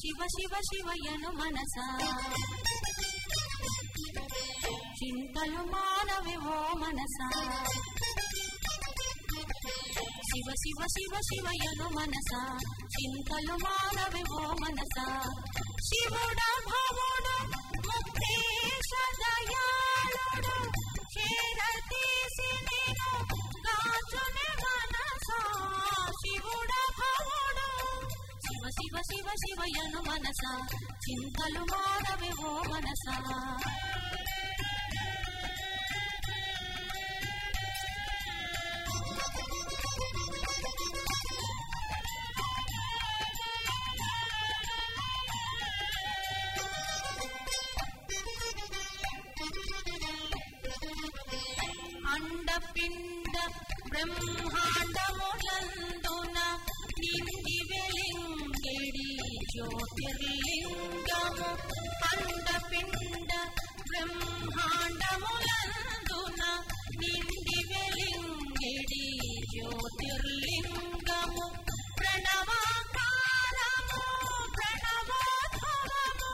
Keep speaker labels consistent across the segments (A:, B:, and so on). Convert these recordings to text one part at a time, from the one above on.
A: శివ శివ శివయను మనస. చింతలు మానవివో మనస. శివ శివ శివ శివయను మనస. చింతలు మానవివో మనస. శివుడ శివ శివ శివయను మనస. చింతలు మానవివో మనస. అండపిండ బ్రహ్మాండములందున నిండి జ్యోతిర్లింగము అండపిండ బ్రహ్మాండములందున నిండి వెలింగిడి జ్యోతిర్లింగము. ప్రణవాకారము ప్రణవోద్భవము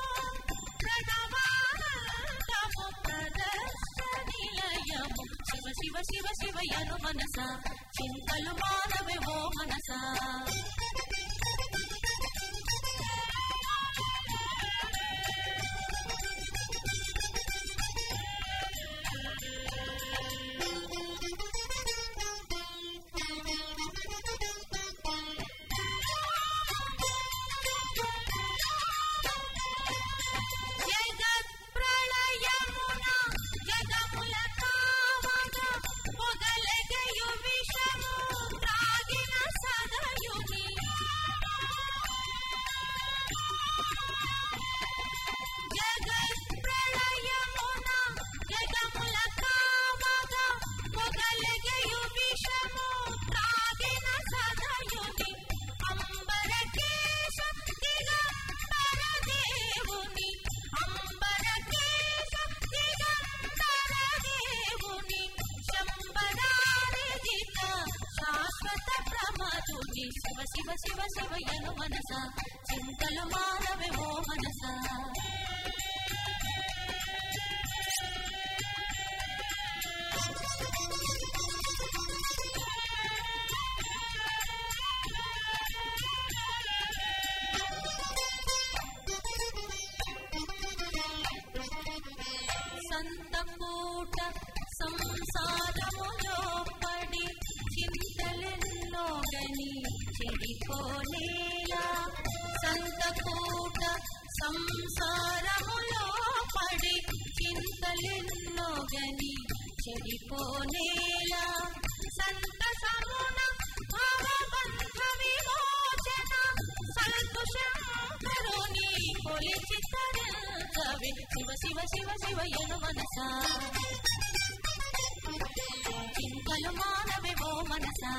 A: ప్రణవానందము ప్రదర్శనిలయము శివ శివ శివ శివయను మనస చింతలు మానవే ఓ మనసా. చూచి శివ శివ శివ శివయను మనస. చింతలు మానవేవో మనస. సంతకూట సంసారములో చెడిపోనేలా సంతకూట సంసారములో పడి చింతలెన్నో గని చెడిపోనేలా సంతసమున భవబంధ విమోచన సంతుషంకరుని కొలిచి తరంగవి శివ శివ శివ శివ శివయను మనస. చింతలు మానవేవో మనసా.